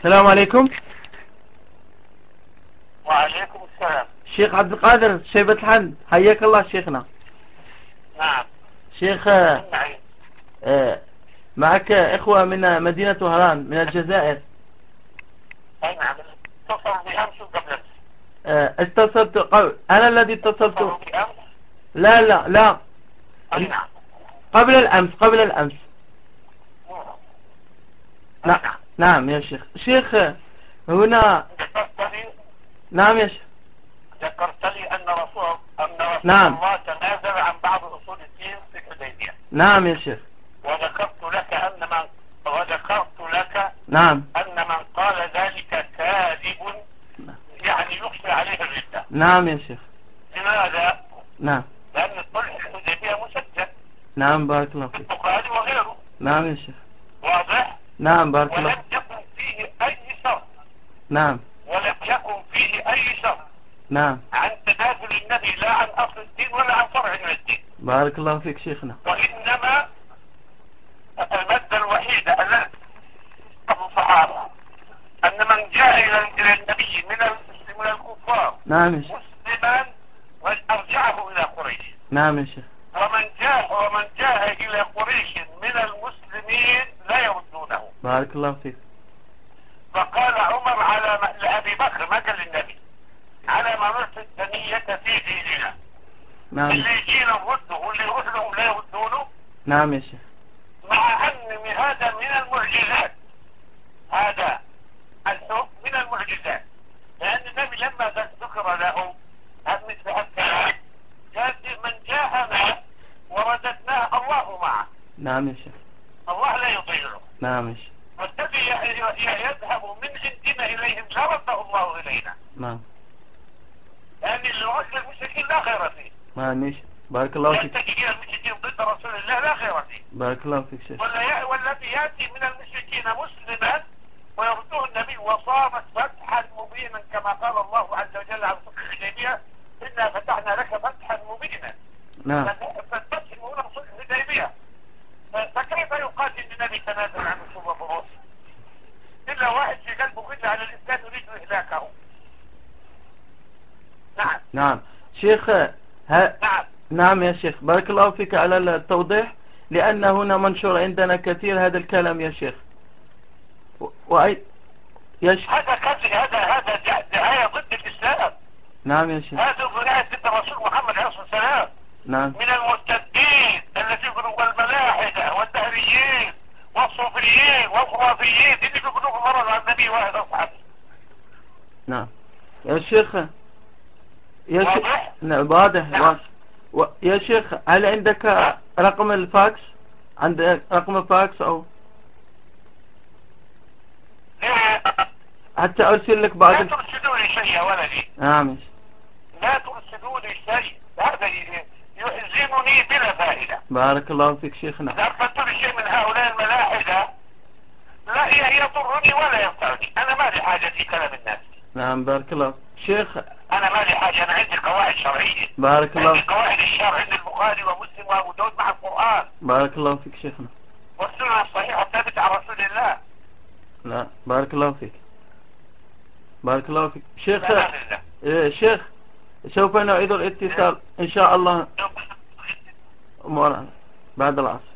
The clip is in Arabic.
السلام عليكم. وعليكم السلام. شيخ عبد القادر شيبة الحمد حياك الله شيخنا. نعم. شيخ آه، نعم معك إخوة من مدينة وهران من الجزائر. أي نعم. اتصل بأمس آه، اتصلت قبل أنا الذي اتصلت. لا لا لا. أي نعم. قبل الأمس قبل الأمس. نعم. نعم يا شيخ. شيخ هنا نعم يا شيخ. ذكرت لي أن رسول أن رسول نعم. الله تنازل عن بعض أصول الدين في الحديبية. نعم يا شيخ. وذكرت لك أن من وذكرت لك نعم. أن من قال ذلك كاذب يعني يخفي عليه الردة. نعم يا شيخ. لماذا؟ نعم. لأن صلح الحديبية مسجل. نعم بارك الله في فيك البخاري وغيره. نعم يا شيخ. واضح؟ نعم بارك الله ولم فيك يكن فيه أي شرط نعم. ولم يكن فيه أي شرط نعم. عن تنازل النبي لا عن أصل الدين ولا عن فرع من الدين. بارك الله فيك شيخنا. وإنما المادة الوحيدة التي الصحابة أن من جاء إلى النبي من المسلمين من الكفار نعم مسلما وأرجعه إلى قريش. نعم يا شيخ. ومن جاء ومن جاء إلى قريش من المسلمين لا يردونه. بارك الله فيك. فقال لأبي بكر ما قال للنبي. على ما نعطي الدنية في ديننا. نعم. اللي يجينا نرده واللي يروح لهم لا يردونه. نعم يا شيخ. مع أن هذا من المعجزات. هذا الحكم من المعجزات. لأن النبي لما ذكر له مثل هالكلام قال من جاءنا ورددناه الله معه. نعم يا شيخ. الله لا يضيعه نعم يا شيخ. والذي ي- ي- يذهب من عندنا إليهم لا رده الله إلينا. نعم. لأن اللي يروح للمشركين لا خير فيه. شيخ بارك الله فيك. إلى المشركين ضد رسول الله لا خير فيه. بارك الله فيك شيخ. ولا والذي يأتي من المشركين مسلما ويرده النبي وصامت فتحا مبينا كما قال الله عز وجل عن صلح الحديبية إنا فتحنا لك فتحا مبينا. نعم. فالفتح المولى صلح الحديبية فكيف يقال إن النبي تنازل عن الصوبة واحد في قلبه كله على الإسلام يريد إهلاكه. نعم. نعم. شيخ ها؟ نعم. نعم يا شيخ. بارك الله فيك على التوضيح لأن هنا منشور عندنا كثير هذا الكلام يا شيخ. وأي يا شيخ. هذا كذب هذا هذا دع- دعاية ضد الإسلام. نعم يا شيخ. هذا دعاية ضد الرسول محمد عليه الصلاة والسلام. نعم. من المرتدين الذين والملاحدة والدهريين. والصوفيين والخرافيين اللي بيقولوا مرض عن النبي واحد أصحابه نعم يا شيخ يا شيخ؟ نعم واضح نعم. واضح و... يا شيخ هل عندك رقم الفاكس عندك رقم الفاكس ليه؟ حتى أرسل لك بعض لا. ترسلوا لي شيء يا ولدي نعم. لا ترسلوا لي شيء هذا يحزنني بلا فائدة. بارك الله فيك شيخنا. إذا أرسلت لي شيء من هؤلاء الملاحدة لا يضرني ولا ينفعني. أنا ما لي حاجة في كلام الناس. نعم بارك الله. شيخ أنا ما لي حاجة أنا عندي قواعد شرعية بارك عندي الله قواعد الشرع عند البخاري ومسلم وأبو داود مع القرآن. بارك الله فيك شيخنا. والسنة الصحيحة الثابتة عن رسول الله. لا بارك الله فيك. بارك الله فيك. شيخ إيه، شيخ سوف نعيد الاتصال. إن شاء الله. مرة بعد العصر